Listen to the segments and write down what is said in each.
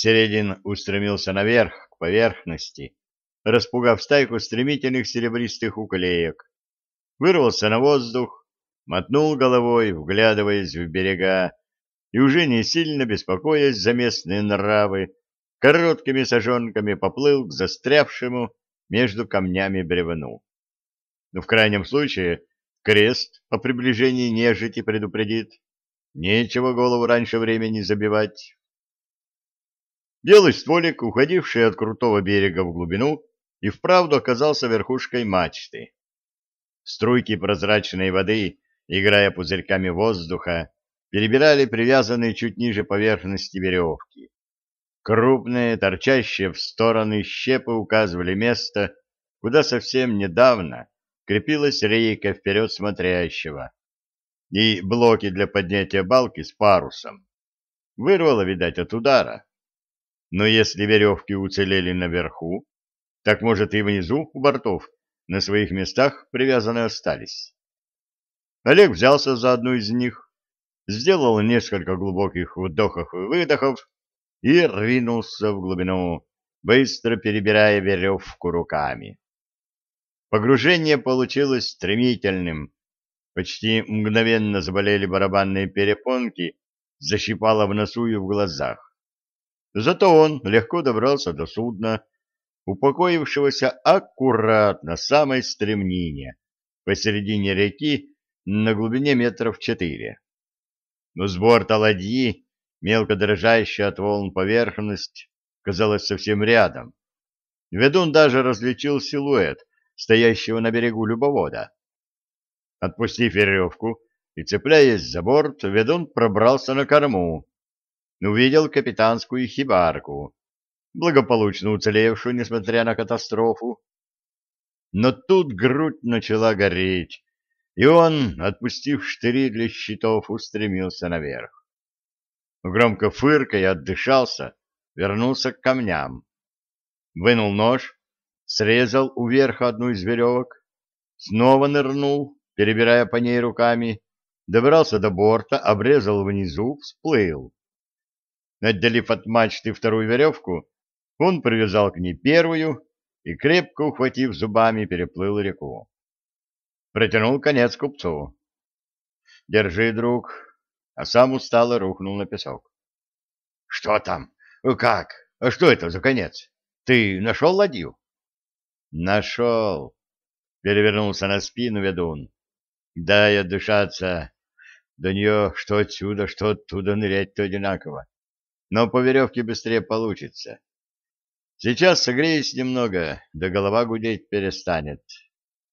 Середин устремился наверх, к поверхности, распугав стайку стремительных серебристых уклеек. Вырвался на воздух, мотнул головой, вглядываясь в берега, и уже не сильно беспокоясь за местные нравы, короткими сажонками поплыл к застрявшему между камнями бревну. Но в крайнем случае крест о приближении нежити предупредит. Нечего голову раньше времени забивать. Белый стволик, уходивший от крутого берега в глубину, и вправду оказался верхушкой мачты. Струйки прозрачной воды, играя пузырьками воздуха, перебирали привязанные чуть ниже поверхности веревки. Крупные, торчащие в стороны щепы указывали место, куда совсем недавно крепилась рейка вперед смотрящего и блоки для поднятия балки с парусом. Вырвало, видать, от удара. Но если веревки уцелели наверху, так, может, и внизу у бортов на своих местах привязаны остались. Олег взялся за одну из них, сделал несколько глубоких вдохов и выдохов и ринулся в глубину, быстро перебирая веревку руками. Погружение получилось стремительным. Почти мгновенно заболели барабанные перепонки, защипало в носу и в глазах. Зато он легко добрался до судна, упокоившегося аккуратно самой стремнине, посередине реки на глубине метров четыре. Но с борта ладьи, мелко дрожащая от волн поверхность, казалась совсем рядом. Ведун даже различил силуэт, стоящего на берегу любовода. Отпустив веревку и цепляясь за борт, ведун пробрался на корму. Увидел капитанскую хибарку, благополучно уцелевшую, несмотря на катастрофу. Но тут грудь начала гореть, и он, отпустив штыри для щитов, устремился наверх. Громко фыркая отдышался, вернулся к камням. Вынул нож, срезал у верха одну из веревок, снова нырнул, перебирая по ней руками, добрался до борта, обрезал внизу, всплыл. Отделив от мачты вторую веревку, он привязал к ней первую и, крепко ухватив зубами, переплыл реку. Протянул конец купцу. «Держи, друг», а сам устало рухнул на песок. «Что там? Как? А что это за конец? Ты нашел ладью?» Нашел. Перевернулся на спину ведун. Дай отдышаться. До нее что отсюда, что оттуда нырять-то одинаково. Но по веревке быстрее получится. Сейчас согреюсь немного, да голова гудеть перестанет.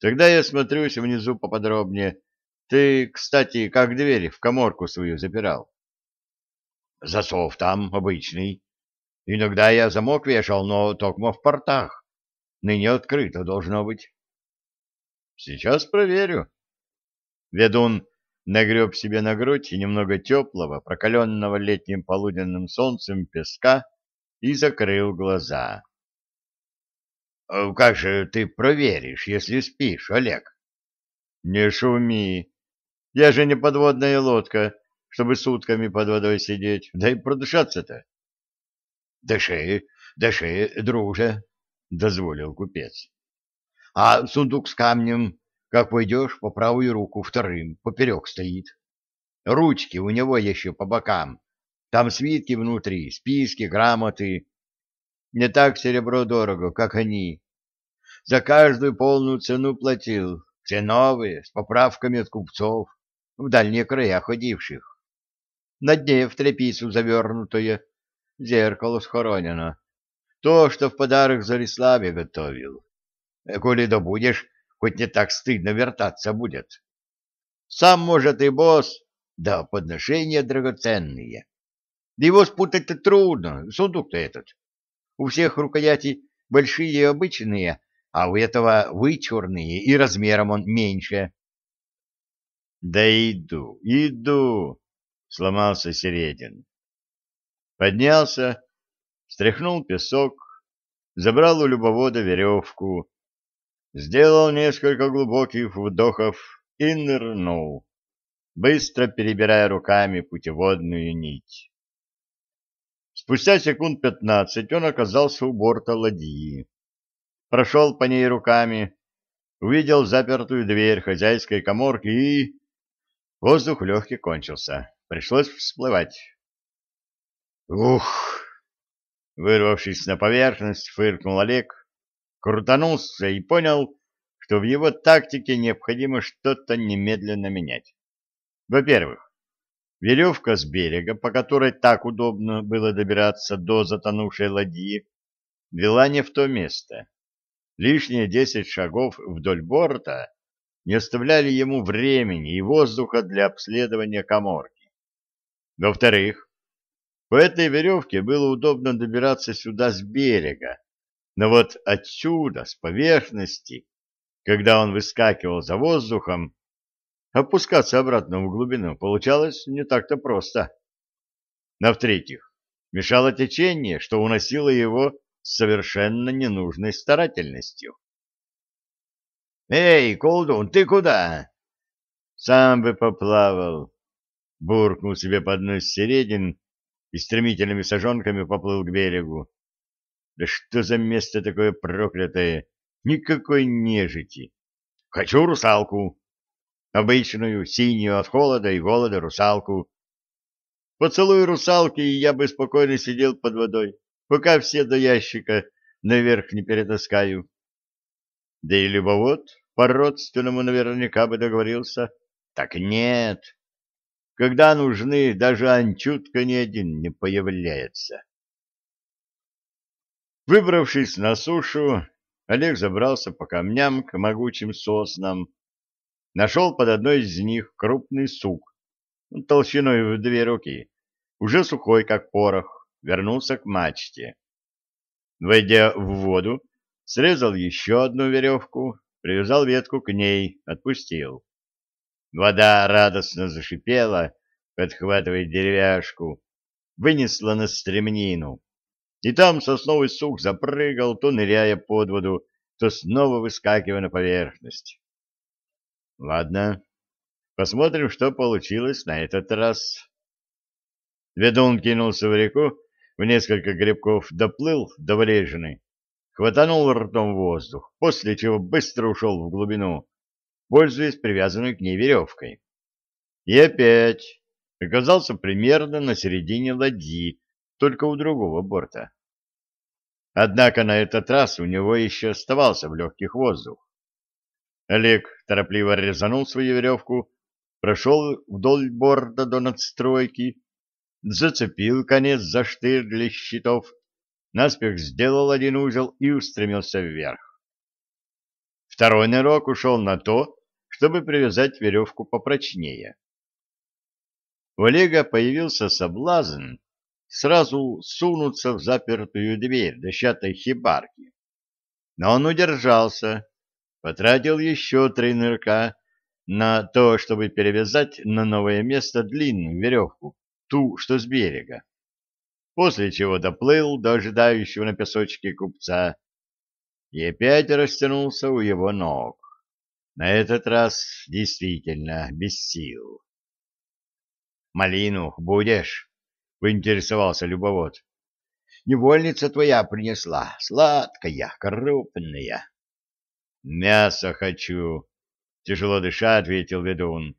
Тогда я смотрюсь внизу поподробнее. Ты, кстати, как дверь в коморку свою запирал? Засов там обычный. Иногда я замок вешал, но только в портах. Ныне открыто должно быть. Сейчас проверю. Ведун нагреб себе на грудь немного теплого, прокаленного летним полуденным солнцем песка и закрыл глаза. «Э, — Как же ты проверишь, если спишь, Олег? — Не шуми. Я же не подводная лодка, чтобы сутками под водой сидеть. Да и продышаться-то. — Дыши, дыши, друже, — дозволил купец. — А сундук с камнем, как пойдешь, по правую руку вторым, поперек стоит. Ручки у него еще по бокам. Там свитки внутри, списки, грамоты. Не так серебро дорого, как они. За каждую полную цену платил. Все новые, с поправками от купцов, в дальние края ходивших. На дне в тряпицу завернутое, зеркало схоронено. То, что в подарок Зариславе готовил. Э, коли добудешь, хоть не так стыдно вертаться будет. Сам, может, и босс, да подношения драгоценные. Его спутать-то трудно, сундук-то этот. У всех рукояти большие и обычные, а у этого вычурные, и размером он меньше. — Да иду, иду, — сломался Середин. Поднялся, стряхнул песок, забрал у любовода веревку, сделал несколько глубоких вдохов и нырнул, быстро перебирая руками путеводную нить. Спустя секунд пятнадцать он оказался у борта ладьи. Прошел по ней руками, увидел запертую дверь хозяйской коморки и... Воздух легкий кончился. Пришлось всплывать. «Ух!» Вырвавшись на поверхность, фыркнул Олег, крутанулся и понял, что в его тактике необходимо что-то немедленно менять. Во-первых, веревка с берега, по которой так удобно было добираться до затонувшей ладьи, вела не в то место. Лишние десять шагов вдоль борта не оставляли ему времени и воздуха для обследования коморки. Во-вторых, по этой веревке было удобно добираться сюда с берега, но вот отсюда, с поверхности, когда он выскакивал за воздухом, опускаться обратно в глубину получалось не так-то просто. На в-третьих, мешало течение, что уносило его с совершенно ненужной старательностью. «Эй, колдун, ты куда?» «Сам бы поплавал», — буркнул себе под нос Середин и стремительными сажонками поплыл к берегу. «Да что за место такое проклятое? Никакой нежити! Хочу русалку! Обычную, синюю от холода и голода русалку. Поцелуй русалки, и я бы спокойно сидел под водой, пока все до ящика наверх не перетаскаю». Да и любовод по-родственному наверняка бы договорился. Так нет. Когда нужны, даже анчутка ни один не появляется. Выбравшись на сушу, Олег забрался по камням к могучим соснам. Нашел под одной из них крупный сук, толщиной в две руки, уже сухой, как порох, вернулся к мачте. Войдя в воду, Срезал еще одну веревку, привязал ветку к ней, отпустил. Вода радостно зашипела, подхватывая деревяшку, вынесла на стремнину. И там сосновый сук запрыгал, то ныряя под воду, то снова выскакивая на поверхность. Ладно, посмотрим, что получилось на этот раз. Ведун кинулся в реку, в несколько грибков доплыл до врежины хватанул ртом воздух, после чего быстро ушел в глубину, пользуясь привязанной к ней веревкой. И опять оказался примерно на середине ладьи, только у другого борта. Однако на этот раз у него еще оставался в легких воздух. Олег торопливо резанул свою веревку, прошел вдоль борта до надстройки, зацепил конец за штырь для щитов наспех сделал один узел и устремился вверх. Второй нырок ушел на то, чтобы привязать веревку попрочнее. У Олега появился соблазн сразу сунуться в запертую дверь дощатой хибарки. Но он удержался, потратил еще три нырка на то, чтобы перевязать на новое место длинную веревку, ту, что с берега после чего доплыл до ожидающего на песочке купца и опять растянулся у его ног. На этот раз действительно без сил. «Малину будешь?» — поинтересовался любовод. «Невольница твоя принесла, сладкая, крупная». «Мясо хочу», — тяжело дыша ответил ведун.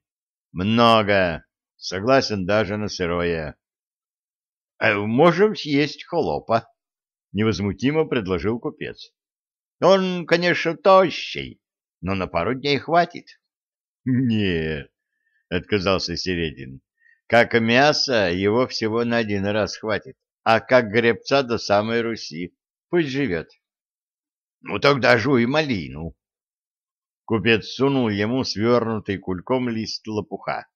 «Много. Согласен даже на сырое». А можем съесть холопа, — невозмутимо предложил купец. — Он, конечно, тощий, но на пару дней хватит. — Нет, — отказался Середин, — как мясо его всего на один раз хватит, а как гребца до самой Руси. Пусть живет. — Ну тогда жуй малину. Купец сунул ему свернутый кульком лист лопуха.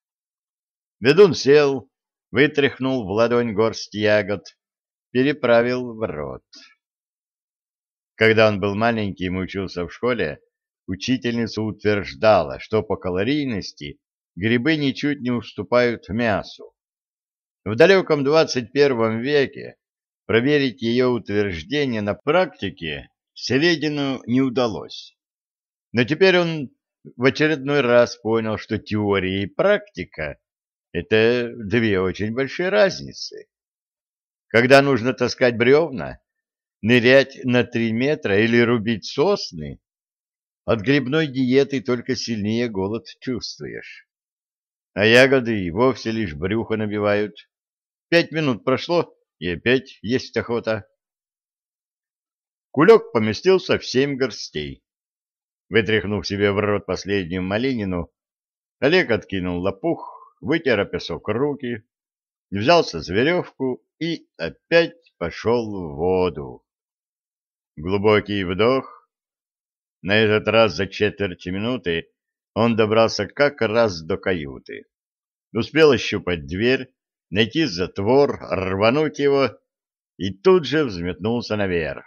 Ведун сел, вытряхнул в ладонь горсть ягод, переправил в рот. Когда он был маленький и учился в школе, учительница утверждала, что по калорийности грибы ничуть не уступают мясу. В далеком 21 веке проверить ее утверждение на практике Селедину не удалось. Но теперь он в очередной раз понял, что теория и практика это две очень большие разницы. когда нужно таскать бревна, нырять на три метра или рубить сосны, от грибной диеты только сильнее голод чувствуешь. А ягоды и вовсе лишь брюхо набивают. Пять минут прошло, и опять есть охота. Кулек поместился в семь горстей. Вытряхнув себе в рот последнюю малинину, Олег откинул лопух, вытер о песок руки, взялся за веревку и опять пошел в воду. Глубокий вдох. На этот раз за четверть минуты он добрался как раз до каюты. Успел ощупать дверь, найти затвор, рвануть его и тут же взметнулся наверх.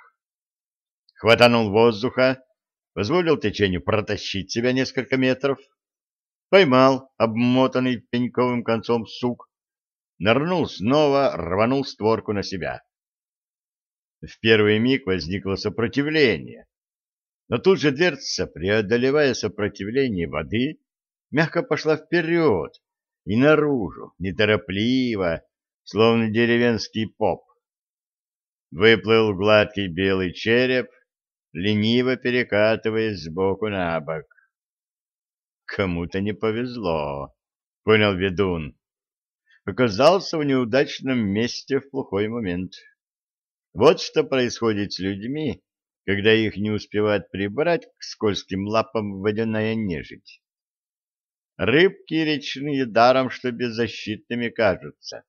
Хватанул воздуха, позволил течению протащить себя несколько метров, поймал обмотанный пеньковым концом сук, нырнул снова, рванул створку на себя. В первый миг возникло сопротивление, но тут же дверца, преодолевая сопротивление воды, мягко пошла вперед и наружу, неторопливо, словно деревенский поп. Выплыл гладкий белый череп, лениво перекатываясь сбоку на бок. «Кому-то не повезло», — понял ведун. Оказался в неудачном месте в плохой момент. Вот что происходит с людьми, когда их не успевает прибрать к скользким лапам водяная нежить. Рыбки речные даром, что беззащитными кажутся,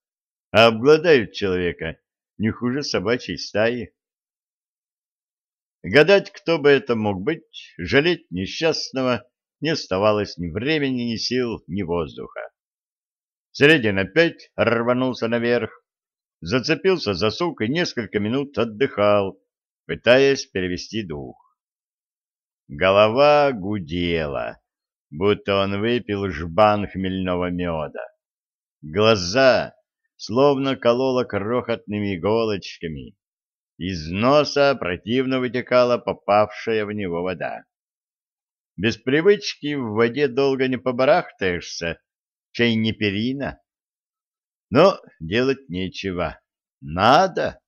а обгладают человека не хуже собачьей стаи. Гадать, кто бы это мог быть, жалеть несчастного не оставалось ни времени, ни сил, ни воздуха. Средин опять рванулся наверх, зацепился за сук и несколько минут отдыхал, пытаясь перевести дух. Голова гудела, будто он выпил жбан хмельного меда. Глаза словно кололо крохотными иголочками, из носа противно вытекала попавшая в него вода. Без привычки в воде долго не побарахтаешься, чай не перина. Но делать нечего. Надо.